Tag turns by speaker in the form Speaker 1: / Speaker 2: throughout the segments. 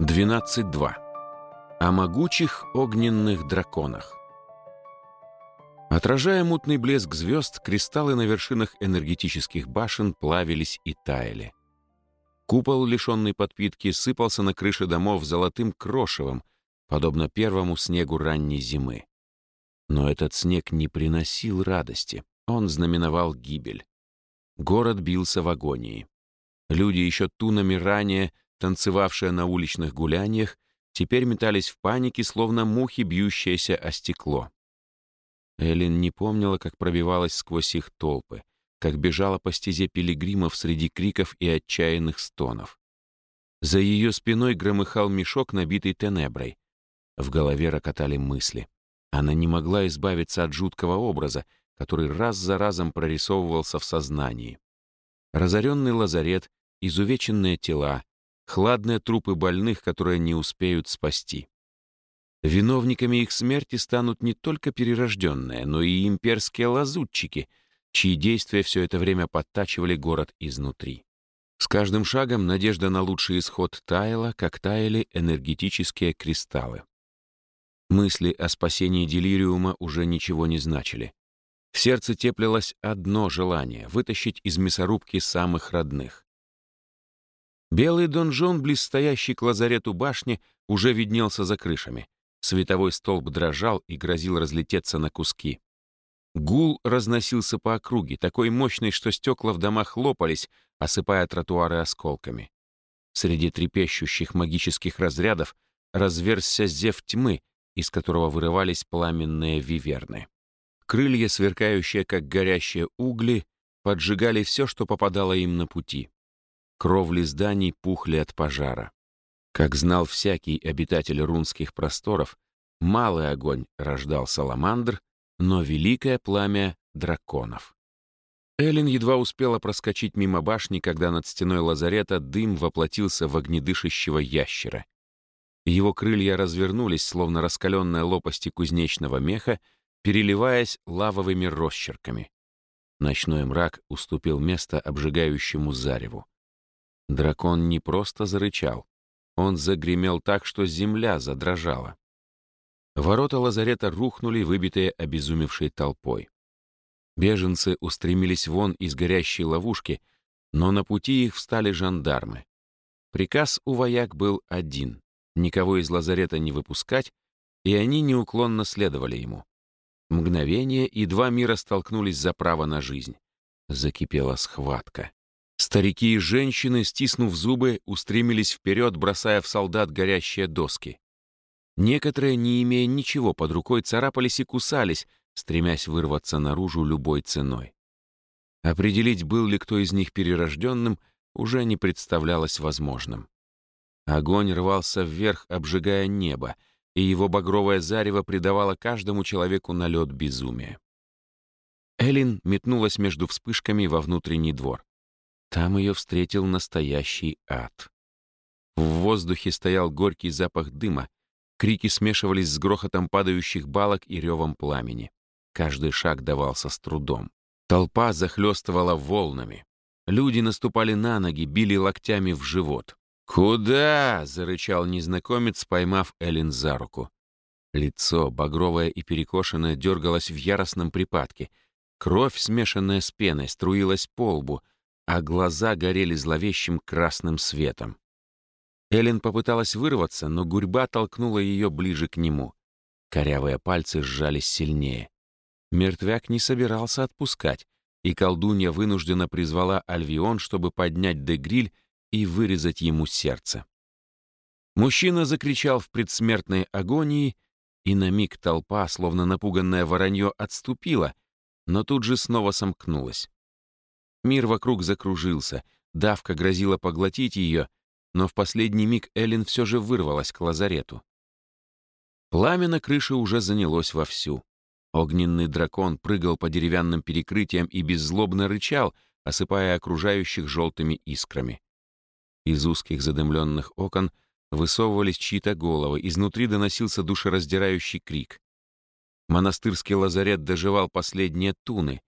Speaker 1: 12.2. О могучих огненных драконах. Отражая мутный блеск звезд, кристаллы на вершинах энергетических башен плавились и таяли. Купол, лишенный подпитки, сыпался на крыши домов золотым крошевом, подобно первому снегу ранней зимы. Но этот снег не приносил радости, он знаменовал гибель. Город бился в агонии. Люди еще тунами ранее танцевавшие на уличных гуляниях, теперь метались в панике, словно мухи, бьющиеся о стекло. Эллен не помнила, как пробивалась сквозь их толпы, как бежала по стезе пилигримов среди криков и отчаянных стонов. За ее спиной громыхал мешок, набитый тенеброй. В голове рокотали мысли. Она не могла избавиться от жуткого образа, который раз за разом прорисовывался в сознании. Разоренный лазарет, изувеченные тела, хладные трупы больных, которые не успеют спасти. Виновниками их смерти станут не только перерожденные, но и имперские лазутчики, чьи действия все это время подтачивали город изнутри. С каждым шагом надежда на лучший исход таяла, как таяли энергетические кристаллы. Мысли о спасении делириума уже ничего не значили. В сердце теплилось одно желание — вытащить из мясорубки самых родных. Белый донжон, близстоящий к лазарету башни, уже виднелся за крышами. Световой столб дрожал и грозил разлететься на куски. Гул разносился по округе, такой мощный, что стекла в домах лопались, осыпая тротуары осколками. Среди трепещущих магических разрядов разверзся зев тьмы, из которого вырывались пламенные виверны. Крылья, сверкающие, как горящие угли, поджигали все, что попадало им на пути. Кровли зданий пухли от пожара. Как знал всякий обитатель рунских просторов, малый огонь рождал саламандр, но великое пламя — драконов. Эллен едва успела проскочить мимо башни, когда над стеной лазарета дым воплотился в огнедышащего ящера. Его крылья развернулись, словно раскаленные лопасти кузнечного меха, переливаясь лавовыми росчерками. Ночной мрак уступил место обжигающему зареву. Дракон не просто зарычал. Он загремел так, что земля задрожала. Ворота лазарета рухнули, выбитые обезумевшей толпой. Беженцы устремились вон из горящей ловушки, но на пути их встали жандармы. Приказ у вояк был один — никого из лазарета не выпускать, и они неуклонно следовали ему. Мгновение, и два мира столкнулись за право на жизнь. Закипела схватка. Старики и женщины, стиснув зубы, устремились вперед, бросая в солдат горящие доски. Некоторые, не имея ничего под рукой, царапались и кусались, стремясь вырваться наружу любой ценой. Определить, был ли кто из них перерожденным, уже не представлялось возможным. Огонь рвался вверх, обжигая небо, и его багровое зарево придавало каждому человеку налет безумия. Элин метнулась между вспышками во внутренний двор. Там ее встретил настоящий ад. В воздухе стоял горький запах дыма, крики смешивались с грохотом падающих балок и ревом пламени. Каждый шаг давался с трудом. Толпа захлестывала волнами. Люди наступали на ноги, били локтями в живот. «Куда?» — зарычал незнакомец, поймав Эллен за руку. Лицо, багровое и перекошенное, дергалось в яростном припадке. Кровь, смешанная с пеной, струилась по лбу, а глаза горели зловещим красным светом. Эллен попыталась вырваться, но гурьба толкнула ее ближе к нему. Корявые пальцы сжались сильнее. Мертвяк не собирался отпускать, и колдунья вынужденно призвала Альвион, чтобы поднять Дегриль и вырезать ему сердце. Мужчина закричал в предсмертной агонии, и на миг толпа, словно напуганное воронье, отступила, но тут же снова сомкнулась. Мир вокруг закружился, давка грозила поглотить ее, но в последний миг Эллен все же вырвалась к лазарету. Пламя на крыше уже занялось вовсю. Огненный дракон прыгал по деревянным перекрытиям и беззлобно рычал, осыпая окружающих желтыми искрами. Из узких задымленных окон высовывались чьи-то головы, изнутри доносился душераздирающий крик. Монастырский лазарет доживал последние туны,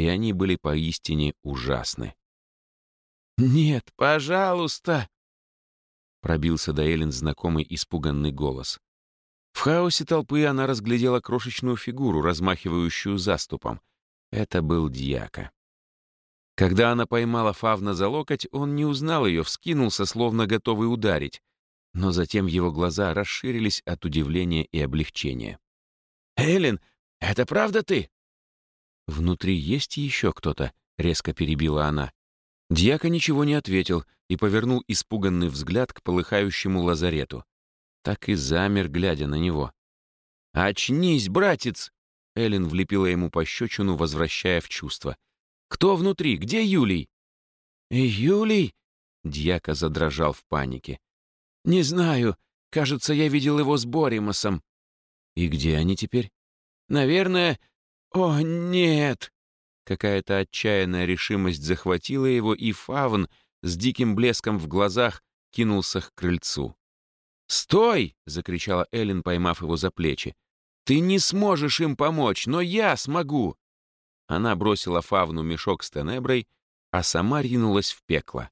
Speaker 1: и они были поистине ужасны. «Нет, пожалуйста!» пробился до Эллен знакомый испуганный голос. В хаосе толпы она разглядела крошечную фигуру, размахивающую заступом. Это был дьяка. Когда она поймала Фавна за локоть, он не узнал ее, вскинулся, словно готовый ударить. Но затем его глаза расширились от удивления и облегчения. «Эллен, это правда ты?» «Внутри есть еще кто-то?» — резко перебила она. Дьяка ничего не ответил и повернул испуганный взгляд к полыхающему лазарету. Так и замер, глядя на него. «Очнись, братец!» Эллен влепила ему пощечину, возвращая в чувство. «Кто внутри? Где Юлий?» «Юлий?» Дьяка задрожал в панике. «Не знаю. Кажется, я видел его с Боримосом». «И где они теперь?» «Наверное... О, нет!» Какая-то отчаянная решимость захватила его, и Фавн с диким блеском в глазах кинулся к крыльцу. «Стой!» — закричала Эллен, поймав его за плечи. «Ты не сможешь им помочь, но я смогу!» Она бросила Фавну мешок с тенеброй, а сама ринулась в пекло.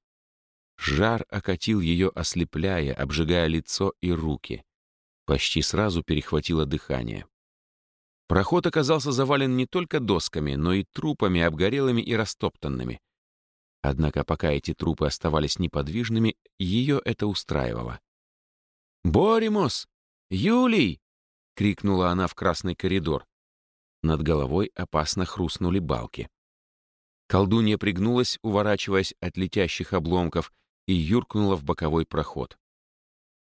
Speaker 1: Жар окатил ее, ослепляя, обжигая лицо и руки. Почти сразу перехватило дыхание. Проход оказался завален не только досками, но и трупами, обгорелыми и растоптанными. Однако пока эти трупы оставались неподвижными, ее это устраивало. «Боримос! Юлий!» — крикнула она в красный коридор. Над головой опасно хрустнули балки. Колдунья пригнулась, уворачиваясь от летящих обломков, и юркнула в боковой проход.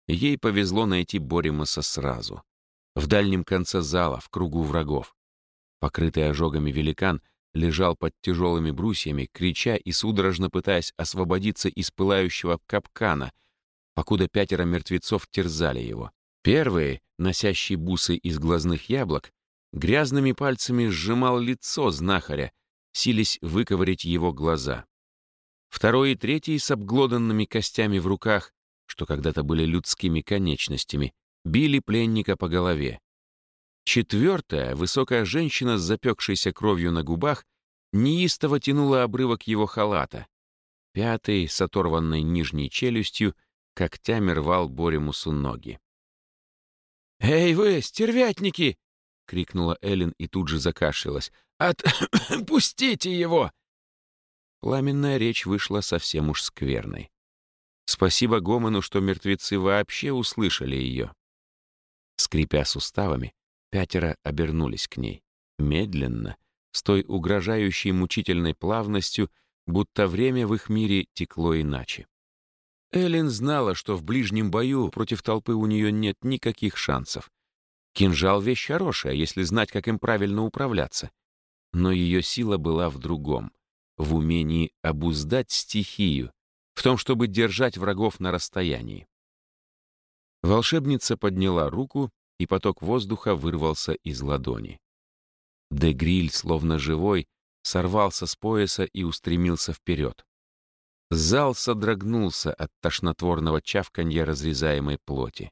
Speaker 1: Ей повезло найти Боримоса сразу в дальнем конце зала, в кругу врагов. Покрытый ожогами великан лежал под тяжелыми брусьями, крича и судорожно пытаясь освободиться из пылающего капкана, покуда пятеро мертвецов терзали его. Первые, носящие бусы из глазных яблок, грязными пальцами сжимал лицо знахаря, сились выковырять его глаза. Второй и третий с обглоданными костями в руках, что когда-то были людскими конечностями, били пленника по голове. Четвертая, высокая женщина с запекшейся кровью на губах, неистово тянула обрывок его халата. Пятый, с оторванной нижней челюстью, когтями рвал Боремусу ноги. «Эй вы, стервятники!» — крикнула Эллен и тут же закашлялась. «Отпустите его!» Пламенная речь вышла совсем уж скверной. Спасибо Гомону, что мертвецы вообще услышали ее. Скрипя суставами, пятеро обернулись к ней. Медленно, с той угрожающей мучительной плавностью, будто время в их мире текло иначе. Эллен знала, что в ближнем бою против толпы у нее нет никаких шансов. Кинжал — вещь хорошая, если знать, как им правильно управляться. Но ее сила была в другом — в умении обуздать стихию, в том, чтобы держать врагов на расстоянии. Волшебница подняла руку, и поток воздуха вырвался из ладони. Дегриль, словно живой, сорвался с пояса и устремился вперед. Зал содрогнулся от тошнотворного чавканья разрезаемой плоти.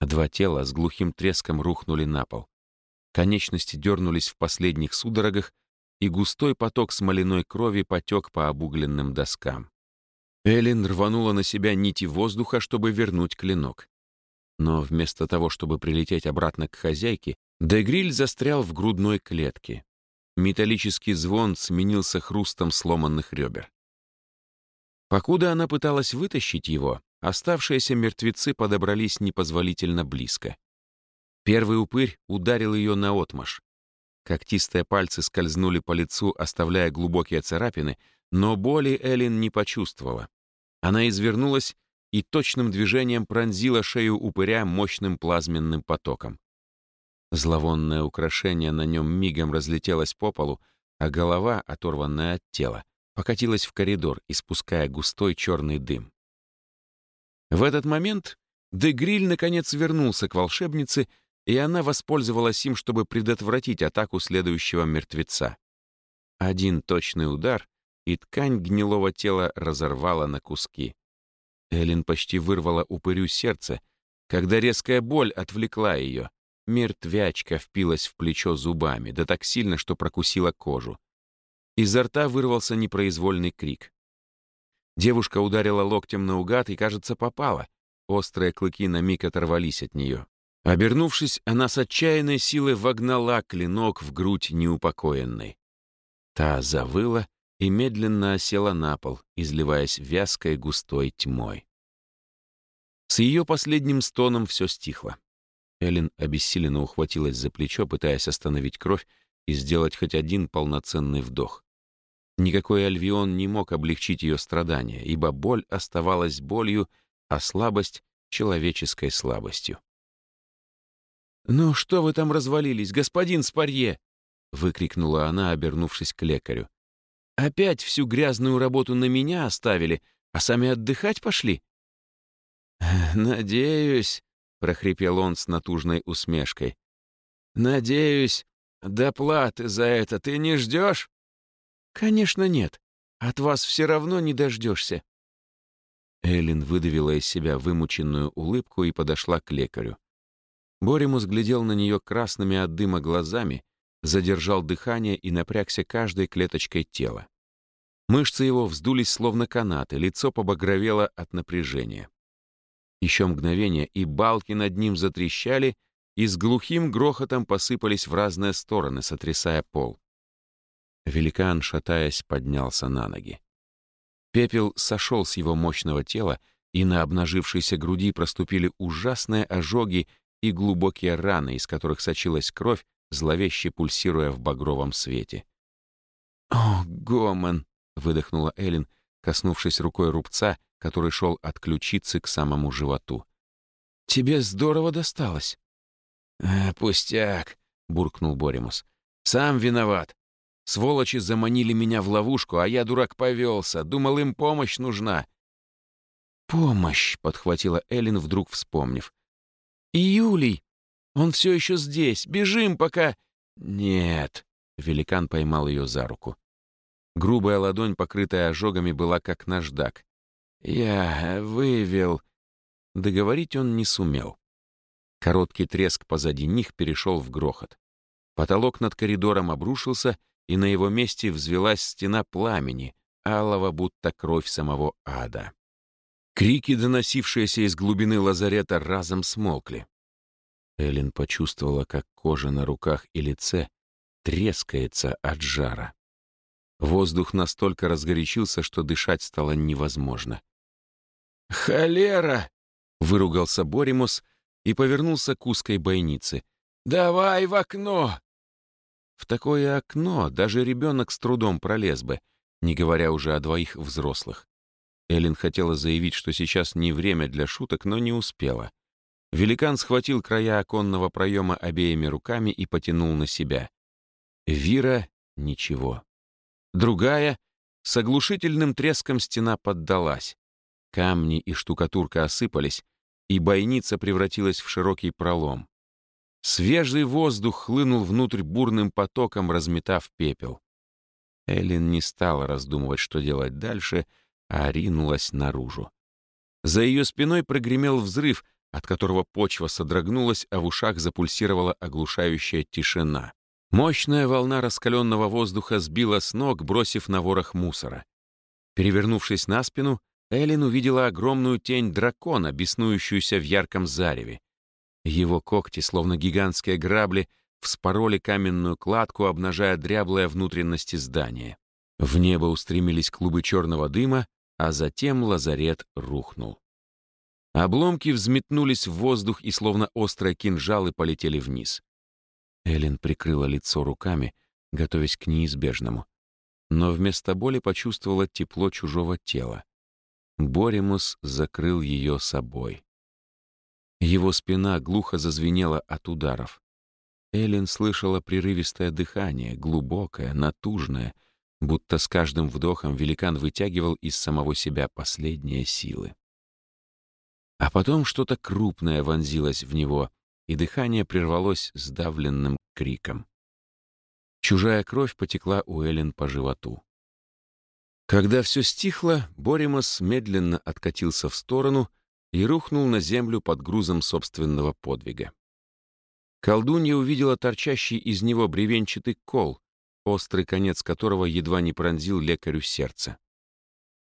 Speaker 1: Два тела с глухим треском рухнули на пол. Конечности дернулись в последних судорогах, и густой поток смоляной крови потек по обугленным доскам. Эллен рванула на себя нити воздуха, чтобы вернуть клинок. Но вместо того, чтобы прилететь обратно к хозяйке, Дегриль застрял в грудной клетке. Металлический звон сменился хрустом сломанных ребер. Покуда она пыталась вытащить его, оставшиеся мертвецы подобрались непозволительно близко. Первый упырь ударил ее наотмашь. Когтистые пальцы скользнули по лицу, оставляя глубокие царапины, но боли Эллен не почувствовала. Она извернулась и точным движением пронзила шею упыря мощным плазменным потоком. Зловонное украшение на нем мигом разлетелось по полу, а голова, оторванная от тела, покатилась в коридор, испуская густой черный дым. В этот момент Дегриль наконец вернулся к волшебнице, и она воспользовалась им, чтобы предотвратить атаку следующего мертвеца. Один точный удар, и ткань гнилого тела разорвала на куски. Эллен почти вырвала упырю сердце, когда резкая боль отвлекла ее. Мертвячка впилась в плечо зубами, да так сильно, что прокусила кожу. Изо рта вырвался непроизвольный крик. Девушка ударила локтем наугад и, кажется, попала. Острые клыки на миг оторвались от нее. Обернувшись, она с отчаянной силой вогнала клинок в грудь неупокоенной. Та завыла и медленно осела на пол, изливаясь вязкой густой тьмой. С ее последним стоном все стихло. Эллен обессиленно ухватилась за плечо, пытаясь остановить кровь и сделать хоть один полноценный вдох. Никакой альвион не мог облегчить ее страдания, ибо боль оставалась болью, а слабость — человеческой слабостью. «Ну что вы там развалились, господин Спарье?» — выкрикнула она, обернувшись к лекарю. «Опять всю грязную работу на меня оставили, а сами отдыхать пошли?» «Надеюсь», — прохрипел он с натужной усмешкой. «Надеюсь, доплаты за это ты не ждешь?» «Конечно нет. От вас все равно не дождешься». Эллен выдавила из себя вымученную улыбку и подошла к лекарю. Боримус глядел на нее красными от дыма глазами, задержал дыхание и напрягся каждой клеточкой тела. Мышцы его вздулись словно канаты, лицо побагровело от напряжения. Еще мгновение, и балки над ним затрещали, и с глухим грохотом посыпались в разные стороны, сотрясая пол. Великан, шатаясь, поднялся на ноги. Пепел сошел с его мощного тела, и на обнажившейся груди проступили ужасные ожоги и глубокие раны, из которых сочилась кровь, зловеще пульсируя в багровом свете. «О, Гомон!» — выдохнула Эллен, коснувшись рукой рубца, который шел от ключицы к самому животу. «Тебе здорово досталось». «Э, «Пустяк», — буркнул Боримус. «Сам виноват. Сволочи заманили меня в ловушку, а я, дурак, повелся. Думал, им помощь нужна. «Помощь!» — подхватила Эллен, вдруг вспомнив. «И Юлий! Он все еще здесь! Бежим, пока...» «Нет!» — великан поймал ее за руку. Грубая ладонь, покрытая ожогами, была как наждак. «Я вывел...» Договорить он не сумел. Короткий треск позади них перешел в грохот. Потолок над коридором обрушился, и на его месте взвелась стена пламени, алого, будто кровь самого ада. Крики, доносившиеся из глубины лазарета, разом смолкли. Эллен почувствовала, как кожа на руках и лице трескается от жара. Воздух настолько разгорячился, что дышать стало невозможно. «Холера!» — выругался Боримус и повернулся к узкой бойнице. «Давай в окно!» В такое окно даже ребенок с трудом пролез бы, не говоря уже о двоих взрослых. Эллен хотела заявить, что сейчас не время для шуток, но не успела. Великан схватил края оконного проема обеими руками и потянул на себя. Вира — ничего. Другая — с оглушительным треском стена поддалась. Камни и штукатурка осыпались, и бойница превратилась в широкий пролом. Свежий воздух хлынул внутрь бурным потоком, разметав пепел. Эллен не стала раздумывать, что делать дальше, а ринулась наружу. За ее спиной прогремел взрыв, от которого почва содрогнулась, а в ушах запульсировала оглушающая тишина. Мощная волна раскаленного воздуха сбила с ног, бросив на ворох мусора. Перевернувшись на спину, Эллен увидела огромную тень дракона, беснующуюся в ярком зареве. Его когти, словно гигантские грабли, вспороли каменную кладку, обнажая дряблые внутренности здания. В небо устремились клубы черного дыма, а затем лазарет рухнул. Обломки взметнулись в воздух и, словно острые кинжалы, полетели вниз. Эллен прикрыла лицо руками, готовясь к неизбежному. Но вместо боли почувствовала тепло чужого тела. Боремус закрыл ее собой. Его спина глухо зазвенела от ударов. Эллен слышала прерывистое дыхание, глубокое, натужное, будто с каждым вдохом великан вытягивал из самого себя последние силы. А потом что-то крупное вонзилось в него, и дыхание прервалось сдавленным криком. Чужая кровь потекла у Эллен по животу. Когда все стихло, Боримас медленно откатился в сторону и рухнул на землю под грузом собственного подвига. Колдунья увидела торчащий из него бревенчатый кол, острый конец которого едва не пронзил лекарю сердце.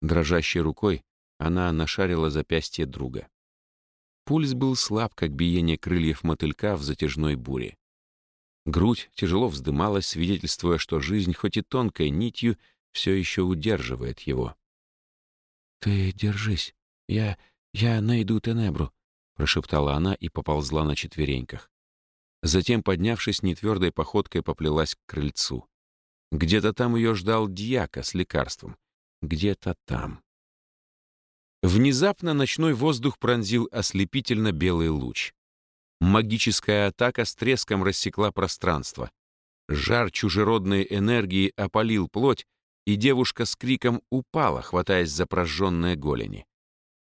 Speaker 1: Дрожащей рукой она нашарила запястье друга. Пульс был слаб, как биение крыльев мотылька в затяжной буре. Грудь тяжело вздымалась, свидетельствуя, что жизнь, хоть и тонкой нитью, все еще удерживает его. «Ты держись. Я... я найду Тенебру», — прошептала она и поползла на четвереньках. Затем, поднявшись нетвердой походкой, поплелась к крыльцу. Где-то там ее ждал дьяка с лекарством. Где-то там. Внезапно ночной воздух пронзил ослепительно белый луч. Магическая атака с треском рассекла пространство. Жар чужеродной энергии опалил плоть, и девушка с криком упала, хватаясь за прожженные голени.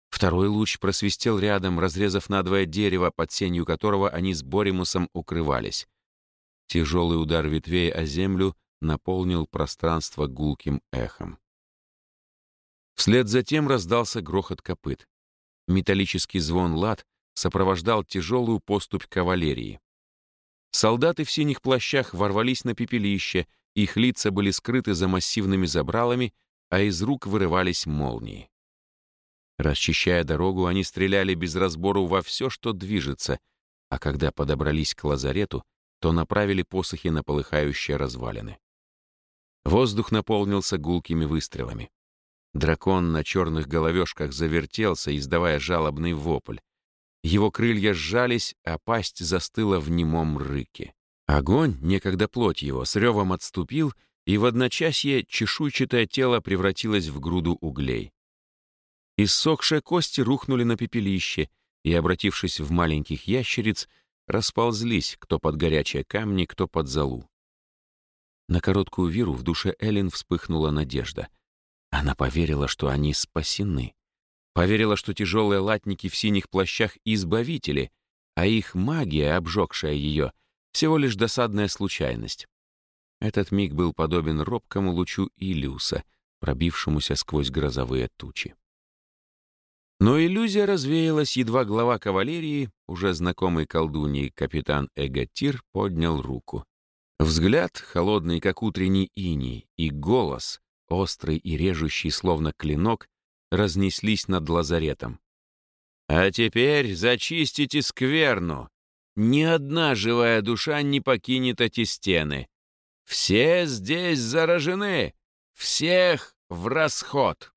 Speaker 1: Второй луч просвистел рядом, разрезав надвое дерево, под сенью которого они с Боримусом укрывались. Тяжелый удар ветвей о землю наполнил пространство гулким эхом. Вслед за тем раздался грохот копыт. Металлический звон лад сопровождал тяжелую поступь кавалерии. Солдаты в синих плащах ворвались на пепелище, их лица были скрыты за массивными забралами, а из рук вырывались молнии. Расчищая дорогу, они стреляли без разбору во все, что движется, а когда подобрались к лазарету, то направили посохи на полыхающие развалины. Воздух наполнился гулкими выстрелами. Дракон на черных головешках завертелся, издавая жалобный вопль. Его крылья сжались, а пасть застыла в немом рыке. Огонь, некогда плоть его, с ревом отступил, и в одночасье чешуйчатое тело превратилось в груду углей. Иссохшие кости рухнули на пепелище и, обратившись в маленьких ящериц, расползлись, кто под горячие камни, кто под залу. На короткую виру в душе Эллен вспыхнула надежда — она поверила, что они спасены. Поверила, что тяжелые латники в синих плащах — избавители, а их магия, обжегшая ее, всего лишь досадная случайность. Этот миг был подобен робкому лучу Илиуса, пробившемуся сквозь грозовые тучи. Но иллюзия развеялась, едва глава кавалерии, уже знакомый колдуньей капитан Эготир, поднял руку. Взгляд, холодный, как утренний иней, и голос, острый и режущий, словно клинок, разнеслись над лазаретом. «А теперь зачистите скверну. Ни одна живая душа не покинет эти стены. Все здесь заражены. Всех в расход!»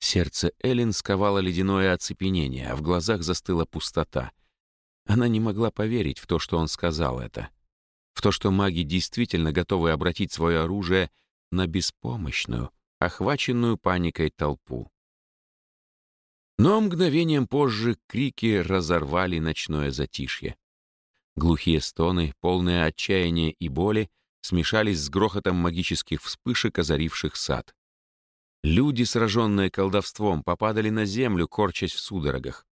Speaker 1: Сердце Эллен сковало ледяное оцепенение, а в глазах застыла пустота. Она не могла поверить в то, что он сказал это. В то, что маги действительно готовы обратить свое оружие — на беспомощную, охваченную паникой толпу. Но мгновением позже крики разорвали ночное затишье. Глухие стоны, полные отчаяния и боли, смешались с грохотом магических вспышек, озаривших сад. Люди, сраженные колдовством, попадали на землю, корчась в судорогах.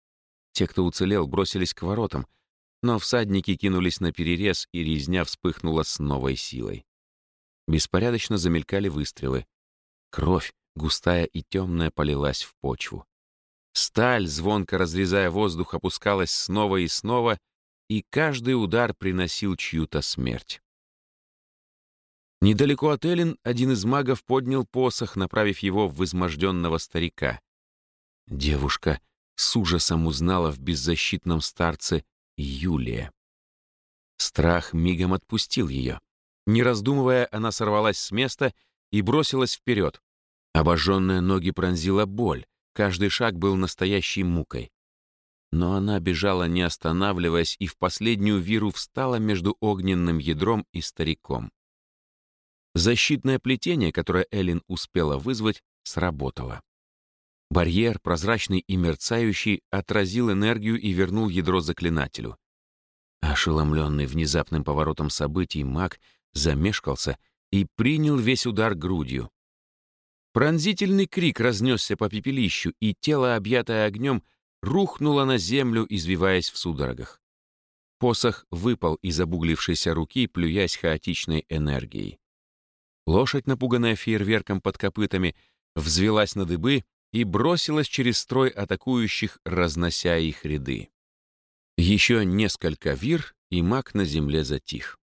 Speaker 1: Те, кто уцелел, бросились к воротам, но всадники кинулись на перерез, и резня вспыхнула с новой силой. Беспорядочно замелькали выстрелы. Кровь, густая и темная, полилась в почву. Сталь, звонко разрезая воздух, опускалась снова и снова, и каждый удар приносил чью-то смерть. Недалеко от Эллен один из магов поднял посох, направив его в изможденного старика. Девушка с ужасом узнала в беззащитном старце Юлия. Страх мигом отпустил ее. Не раздумывая, она сорвалась с места и бросилась вперед. Обожженные ноги пронзила боль, каждый шаг был настоящей мукой. Но она бежала, не останавливаясь, и в последнюю виру встала между огненным ядром и стариком. Защитное плетение, которое Эллен успела вызвать, сработало. Барьер, прозрачный и мерцающий, отразил энергию и вернул ядро заклинателю. Ошеломленный внезапным поворотом событий, маг замешкался и принял весь удар грудью. Пронзительный крик разнесся по пепелищу, и тело, объятое огнем, рухнуло на землю, извиваясь в судорогах. Посох выпал из обуглившейся руки, плюясь хаотичной энергией. Лошадь, напуганная фейерверком под копытами, взвелась на дыбы и бросилась через строй атакующих, разнося их ряды. Еще несколько вир, и маг на земле затих.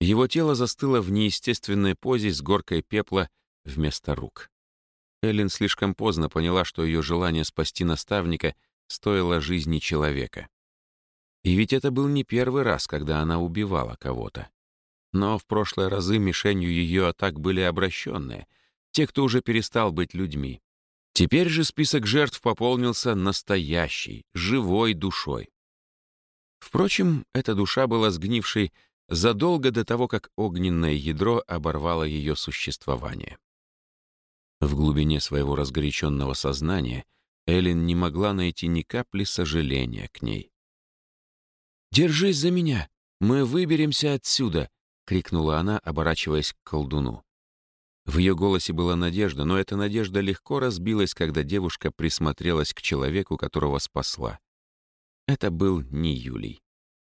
Speaker 1: Его тело застыло в неестественной позе с горкой пепла вместо рук. Эллен слишком поздно поняла, что ее желание спасти наставника стоило жизни человека. И ведь это был не первый раз, когда она убивала кого-то. Но в прошлые разы мишенью ее атак были обращенные, те, кто уже перестал быть людьми. Теперь же список жертв пополнился настоящей, живой душой. Впрочем, эта душа была сгнившей задолго до того, как огненное ядро оборвало ее существование. В глубине своего разгоряченного сознания Эллен не могла найти ни капли сожаления к ней. «Держись за меня! Мы выберемся отсюда!» — крикнула она, оборачиваясь к колдуну. В ее голосе была надежда, но эта надежда легко разбилась, когда девушка присмотрелась к человеку, которого спасла. Это был не Юлий.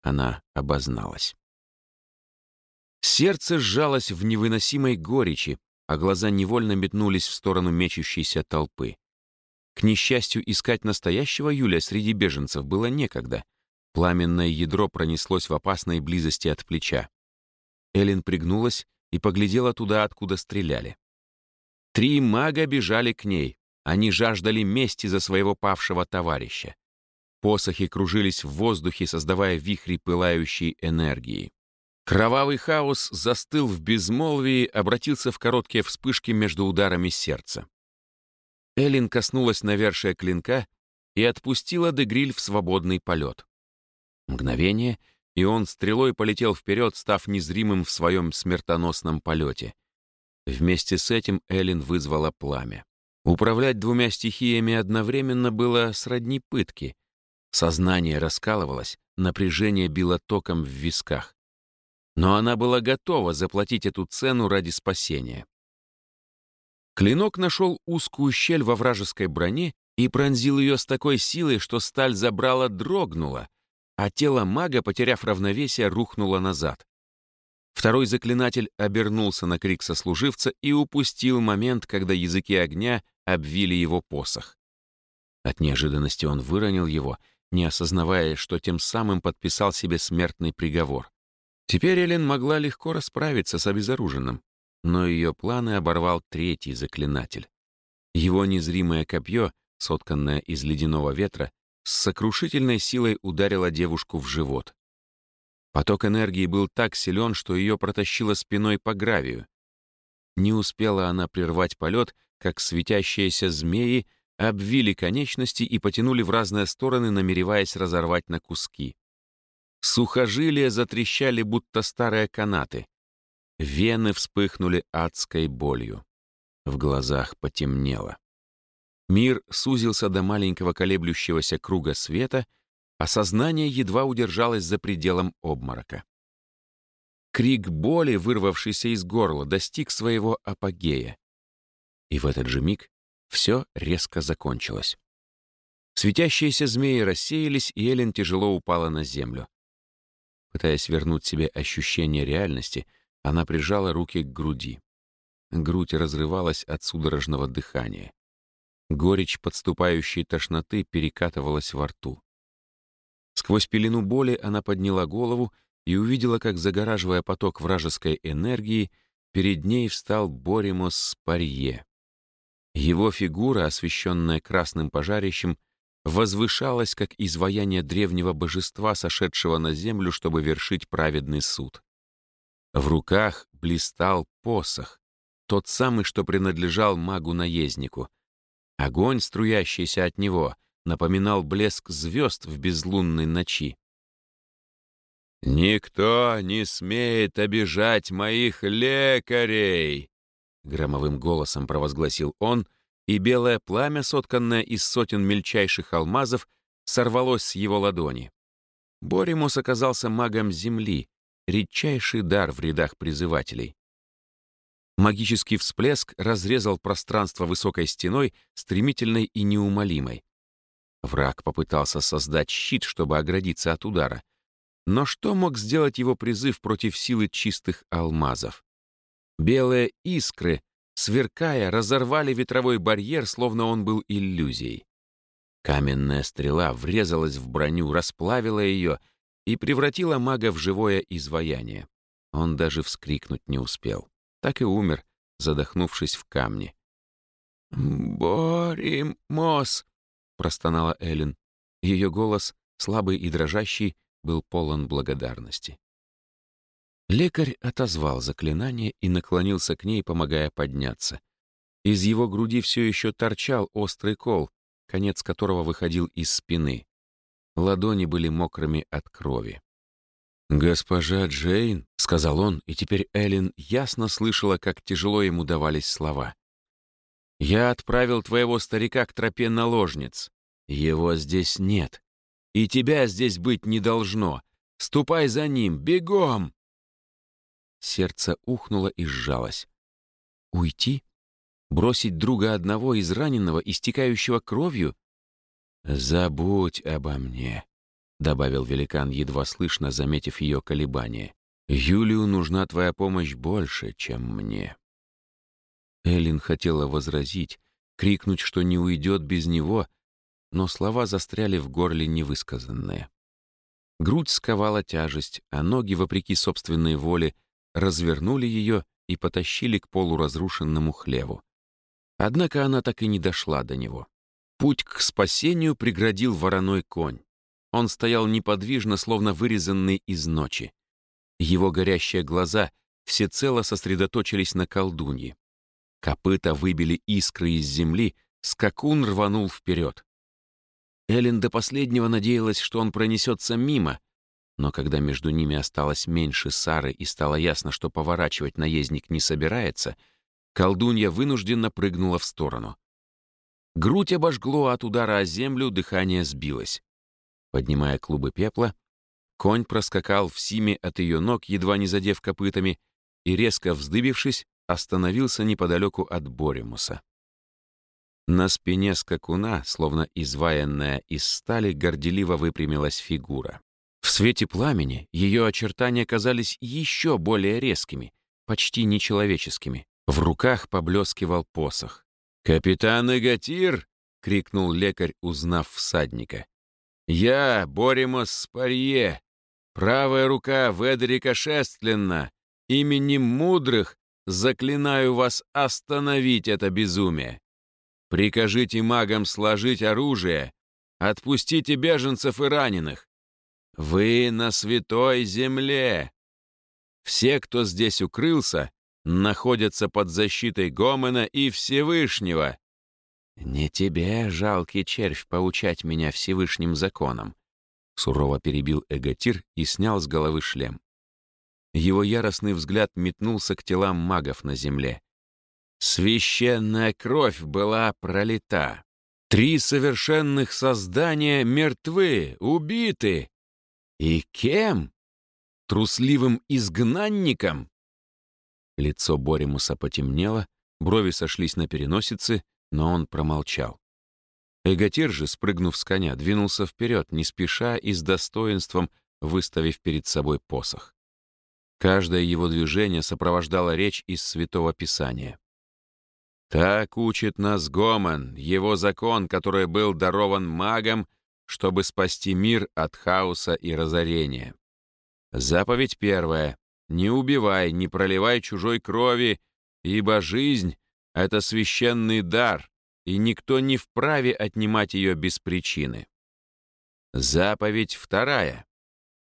Speaker 1: Она обозналась. Сердце сжалось в невыносимой горечи, а глаза невольно метнулись в сторону мечущейся толпы. К несчастью, искать настоящего Юлия среди беженцев было некогда. Пламенное ядро пронеслось в опасной близости от плеча. Эллен пригнулась и поглядела туда, откуда стреляли. Три мага бежали к ней. Они жаждали мести за своего павшего товарища. Посохи кружились в воздухе, создавая вихри пылающей энергии. Кровавый хаос застыл в безмолвии, обратился в короткие вспышки между ударами сердца. Эллин коснулась навершия клинка и отпустила Дегриль в свободный полет. Мгновение, и он стрелой полетел вперед, став незримым в своем смертоносном полете. Вместе с этим Эллин вызвала пламя. Управлять двумя стихиями одновременно было сродни пытки. Сознание раскалывалось, напряжение било током в висках но она была готова заплатить эту цену ради спасения. Клинок нашел узкую щель во вражеской броне и пронзил ее с такой силой, что сталь забрала дрогнула, а тело мага, потеряв равновесие, рухнуло назад. Второй заклинатель обернулся на крик сослуживца и упустил момент, когда языки огня обвили его посох. От неожиданности он выронил его, не осознавая, что тем самым подписал себе смертный приговор. Теперь Элен могла легко расправиться с обезоруженным, но ее планы оборвал третий заклинатель. Его незримое копье, сотканное из ледяного ветра, с сокрушительной силой ударило девушку в живот. Поток энергии был так силен, что ее протащило спиной по гравию. Не успела она прервать полет, как светящиеся змеи обвили конечности и потянули в разные стороны, намереваясь разорвать на куски. Сухожилия затрещали, будто старые канаты. Вены вспыхнули адской болью. В глазах потемнело. Мир сузился до маленького колеблющегося круга света, а сознание едва удержалось за пределом обморока. Крик боли, вырвавшийся из горла, достиг своего апогея. И в этот же миг все резко закончилось. Светящиеся змеи рассеялись, и Эллен тяжело упала на землю. Пытаясь вернуть себе ощущение реальности, она прижала руки к груди. Грудь разрывалась от судорожного дыхания. Горечь подступающей тошноты перекатывалась во рту. Сквозь пелену боли она подняла голову и увидела, как, загораживая поток вражеской энергии, перед ней встал Боримос Спарье. Его фигура, освещенная красным пожарищем, возвышалась как изваяние древнего божества, сошедшего на землю, чтобы вершить праведный суд. В руках блистал посох, тот самый, что принадлежал магу-наезднику. Огонь, струящийся от него, напоминал блеск звезд в безлунной ночи. «Никто не смеет обижать моих лекарей!» Громовым голосом провозгласил он и белое пламя, сотканное из сотен мельчайших алмазов, сорвалось с его ладони. Боримус оказался магом Земли, редчайший дар в рядах призывателей. Магический всплеск разрезал пространство высокой стеной, стремительной и неумолимой. Враг попытался создать щит, чтобы оградиться от удара. Но что мог сделать его призыв против силы чистых алмазов? Белые искры сверкая, разорвали ветровой барьер, словно он был иллюзией. Каменная стрела врезалась в броню, расплавила ее и превратила мага в живое изваяние. Он даже вскрикнуть не успел. Так и умер, задохнувшись в камне. «Боримос!» — простонала Эллен. Ее голос, слабый и дрожащий, был полон благодарности. Лекарь отозвал заклинание и наклонился к ней, помогая подняться. Из его груди все еще торчал острый кол, конец которого выходил из спины. Ладони были мокрыми от крови. «Госпожа Джейн», — сказал он, и теперь Эллен ясно слышала, как тяжело ему давались слова. «Я отправил твоего старика к тропе наложниц. Его здесь нет. И тебя здесь быть не должно. Ступай за ним, бегом!» Сердце ухнуло и сжалось. «Уйти? Бросить друга одного израненного, истекающего кровью? Забудь обо мне», — добавил великан, едва слышно, заметив ее колебания. «Юлию нужна твоя помощь больше, чем мне». Эллин хотела возразить, крикнуть, что не уйдет без него, но слова застряли в горле невысказанные. Грудь сковала тяжесть, а ноги, вопреки собственной воле, развернули ее и потащили к полуразрушенному хлеву. Однако она так и не дошла до него. Путь к спасению преградил вороной конь. Он стоял неподвижно, словно вырезанный из ночи. Его горящие глаза всецело сосредоточились на колдунье. Копыта выбили искры из земли, скакун рванул вперед. Эллен до последнего надеялась, что он пронесется мимо, но когда между ними осталось меньше Сары и стало ясно, что поворачивать наездник не собирается, колдунья вынужденно прыгнула в сторону. Грудь обожгло от удара о землю, дыхание сбилось. Поднимая клубы пепла, конь проскакал в симе от ее ног, едва не задев копытами, и, резко вздыбившись, остановился неподалеку от Боремуса. На спине скакуна, словно изваянная из стали, горделиво выпрямилась фигура. Свете пламени ее очертания казались еще более резкими, почти нечеловеческими. В руках поблескивал посох. «Капитан Игатир!» — крикнул лекарь, узнав всадника. «Я, Боремос Спарье, правая рука Ведрика Шестлина, именем мудрых заклинаю вас остановить это безумие. Прикажите магам сложить оружие, отпустите беженцев и раненых. Вы на святой земле. Все, кто здесь укрылся, находятся под защитой Гомена и Всевышнего. Не тебе, жалкий червь, поучать меня Всевышним законом. Сурово перебил Эготир и снял с головы шлем. Его яростный взгляд метнулся к телам магов на земле. Священная кровь была пролита. Три совершенных создания мертвы, убиты. И кем? Трусливым изгнанником? Лицо Боримуса потемнело, брови сошлись на переносице, но он промолчал. Эготир же, спрыгнув с коня, двинулся вперед, не спеша и с достоинством, выставив перед собой посох. Каждое его движение сопровождало речь из Святого Писания. Так учит нас Гомон, его закон, который был дарован магам, чтобы спасти мир от хаоса и разорения. Заповедь первая. Не убивай, не проливай чужой крови, ибо жизнь — это священный дар, и никто не вправе отнимать ее без причины. Заповедь вторая.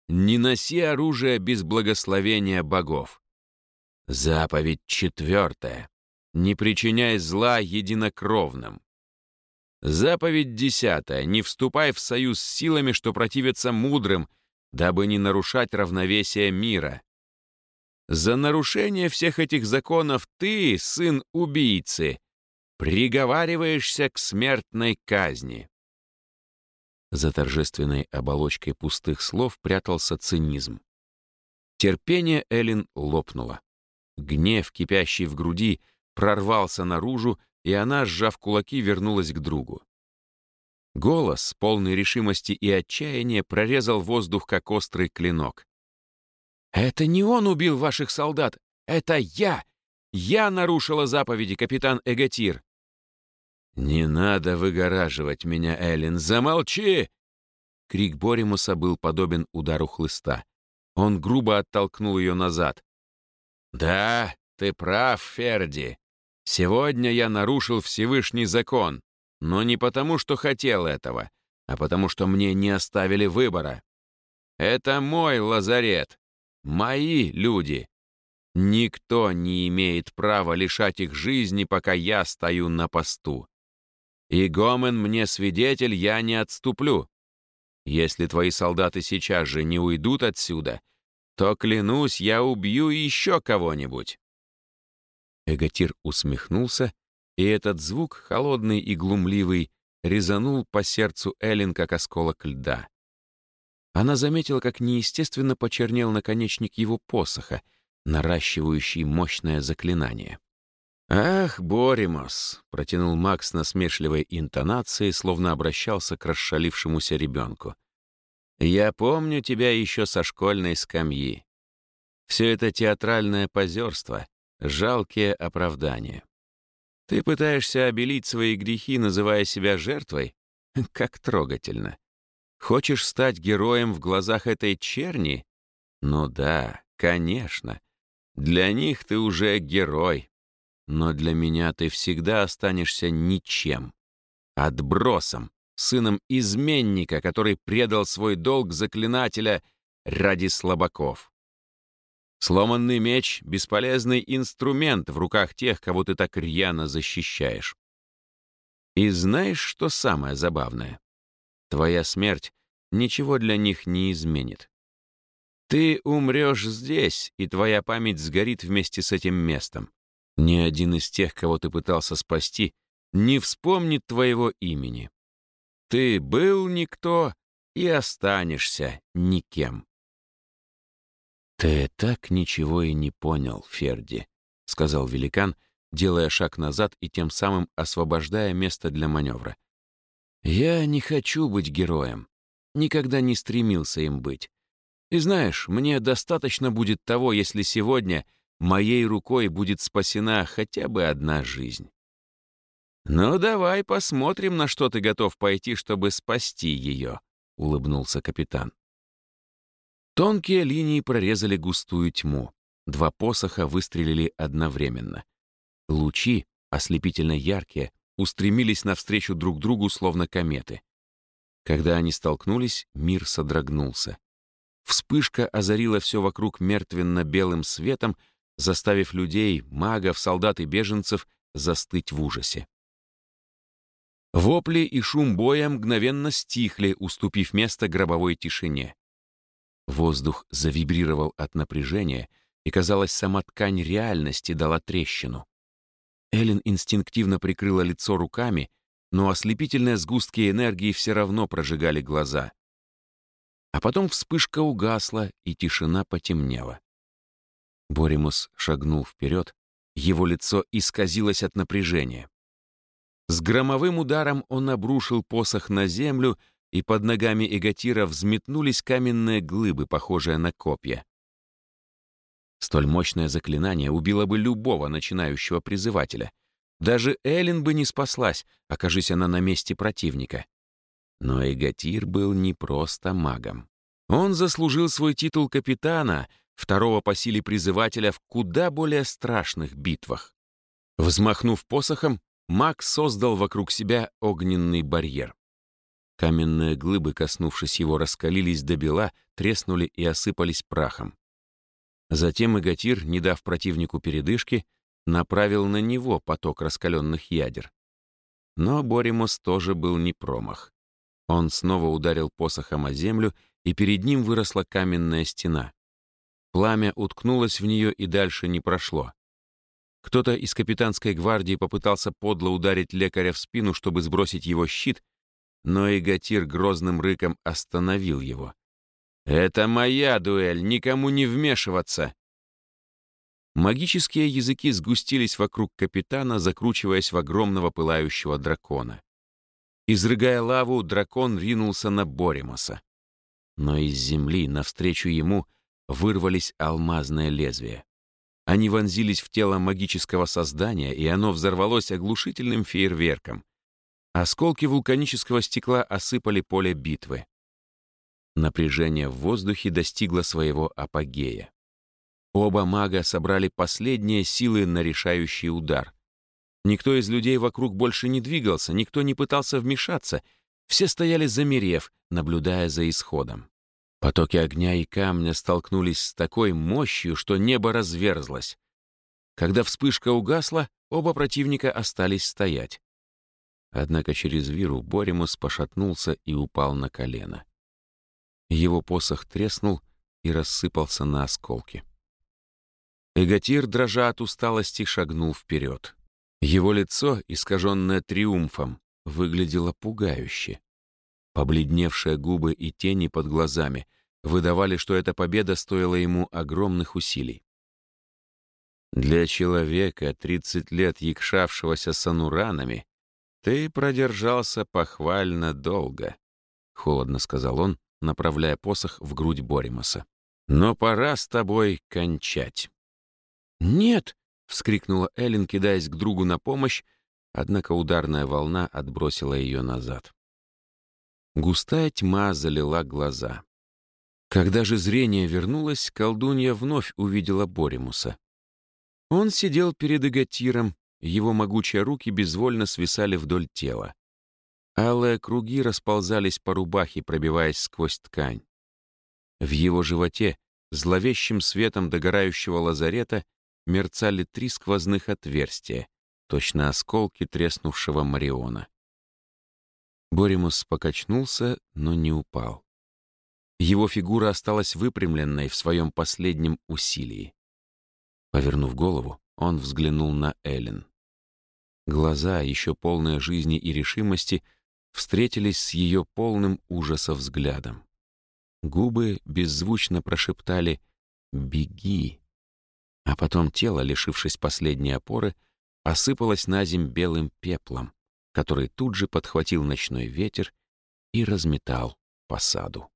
Speaker 1: Не носи оружие без благословения богов. Заповедь четвертая не причиняй зла единокровным. Заповедь десятая. Не вступай в союз с силами, что противятся мудрым, дабы не нарушать равновесие мира. За нарушение всех этих законов ты, сын убийцы, приговариваешься к смертной казни. За торжественной оболочкой пустых слов прятался цинизм. Терпение Эллен лопнуло. Гнев, кипящий в груди, — прорвался наружу, и она, сжав кулаки, вернулась к другу. Голос, полный решимости и отчаяния, прорезал воздух, как острый клинок. «Это не он убил ваших солдат! Это я! Я нарушила заповеди, капитан Эготир!» «Не надо выгораживать меня, Эллен! Замолчи!» Крик Боримуса был подобен удару хлыста. Он грубо оттолкнул ее назад. «Да, ты прав, Ферди. Сегодня я нарушил Всевышний закон, но не потому, что хотел этого, а потому, что мне не оставили выбора. Это мой лазарет, мои люди. Никто не имеет права лишать их жизни, пока я стою на посту. И Гомен мне свидетель, я не отступлю. Если твои солдаты сейчас же не уйдут отсюда, то, клянусь, я убью еще кого-нибудь». Эготир усмехнулся, и этот звук, холодный и глумливый, резанул по сердцу Эллен, как осколок льда. Она заметила, как неестественно почернел наконечник его посоха, наращивающий мощное заклинание. «Ах, Боримос!» — протянул Макс насмешливой интонацией, словно обращался к расшалившемуся ребенку. «Я помню тебя еще со школьной скамьи. Все это театральное позерство, жалкие оправдания. Ты пытаешься обелить свои грехи, называя себя жертвой? Как трогательно. Хочешь стать героем в глазах этой черни? Ну да, конечно. Для них ты уже герой. Но для меня ты всегда останешься ничем. Отбросом, сыном изменника, который предал свой долг заклинателя ради слабаков. Сломанный меч — бесполезный инструмент в руках тех, кого ты так рьяно защищаешь. И знаешь, что самое забавное? Твоя смерть ничего для них не изменит. Ты умрешь здесь, и твоя память сгорит вместе с этим местом. Ни один из тех, кого ты пытался спасти, не вспомнит твоего имени. Ты был никто и останешься никем. «Ты так ничего и не понял, Ферди», — сказал великан, делая шаг назад и тем самым освобождая место для маневра. «Я не хочу быть героем. Никогда не стремился им быть. И знаешь, мне достаточно будет того, если сегодня моей рукой будет спасена хотя бы одна жизнь. «Ну, давай посмотрим, на что ты готов пойти, чтобы спасти ее», — улыбнулся капитан. Тонкие линии прорезали густую тьму. Два посоха выстрелили одновременно. Лучи, ослепительно яркие, устремились навстречу друг другу, словно кометы. Когда они столкнулись, мир содрогнулся. Вспышка озарила все вокруг мертвенно-белым светом, заставив людей, магов, солдат и беженцев застыть в ужасе. Вопли и шум боя мгновенно стихли, уступив место гробовой тишине. Воздух завибрировал от напряжения, и, казалось, сама ткань реальности дала трещину. Эллен инстинктивно прикрыла лицо руками, но ослепительные сгустки энергии все равно прожигали глаза. А потом вспышка угасла, и тишина потемнела. Боримус шагнул вперед, его лицо исказилось от напряжения. С громовым ударом он обрушил посох на землю, и под ногами Эгатира взметнулись каменные глыбы, похожие на копья. Столь мощное заклинание убило бы любого начинающего призывателя. Даже Эллен бы не спаслась, окажись она на месте противника. Но Эгатир был не просто магом. Он заслужил свой титул капитана — второго по силе призывателя в куда более страшных битвах. Взмахнув посохом, маг создал вокруг себя огненный барьер. Каменные глыбы, коснувшись его, раскалились до бела, треснули и осыпались прахом. Затем Игатир, не дав противнику передышки, направил на него поток раскаленных ядер. Но Боримос тоже был не промах. Он снова ударил посохом о землю, и перед ним выросла каменная стена. Пламя уткнулось в нее и дальше не прошло. Кто-то из капитанской гвардии попытался подло ударить лекаря в спину, чтобы сбросить его щит, но Игатир грозным рыком остановил его. «Это моя дуэль, никому не вмешиваться!» Магические языки сгустились вокруг капитана, закручиваясь в огромного пылающего дракона. Изрыгая лаву, дракон ринулся на Боримоса. Но из земли навстречу ему вырвались алмазные лезвия. Они вонзились в тело магического создания, и оно взорвалось оглушительным фейерверком. Осколки вулканического стекла осыпали поле битвы. Напряжение в воздухе достигло своего апогея. Оба мага собрали последние силы на решающий удар. Никто из людей вокруг больше не двигался, никто не пытался вмешаться. Все стояли замерев, наблюдая за исходом. Потоки огня и камня столкнулись с такой мощью, что небо разверзлось. Когда вспышка угасла, оба противника остались стоять. Однако через виру Боримус пошатнулся и упал на колено. Его посох треснул и рассыпался на осколки. Эготир, дрожа от усталости, шагнул вперед. Его лицо, искаженное триумфом, выглядело пугающе. Побледневшие губы и тени под глазами выдавали, что эта победа стоила ему огромных усилий. Для человека, 30 лет якшавшегося с ануранами, ты продержался похвально долго, — холодно сказал он, направляя посох в грудь Боримаса. Но пора с тобой кончать. «Нет!» — вскрикнула Эллен, кидаясь к другу на помощь, однако ударная волна отбросила ее назад. Густая тьма залила глаза. Когда же зрение вернулось, колдунья вновь увидела Боримуса. Он сидел перед Эготиром, его могучие руки безвольно свисали вдоль тела. Алые круги расползались по рубахе, пробиваясь сквозь ткань. В его животе, зловещим светом догорающего лазарета, мерцали три сквозных отверстия, точно осколки треснувшего Мариона. Боримус покачнулся, но не упал. Его фигура осталась выпрямленной в своем последнем усилии. Повернув голову, он взглянул на Эллен. Глаза, еще полные жизни и решимости, встретились с ее полным ужаса взглядом. Губы беззвучно прошептали «Беги!» А потом тело, лишившись последней опоры, осыпалось на земь белым пеплом, который тут же подхватил ночной ветер и разметал по саду.